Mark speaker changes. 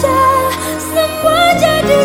Speaker 1: sengaja, sengaja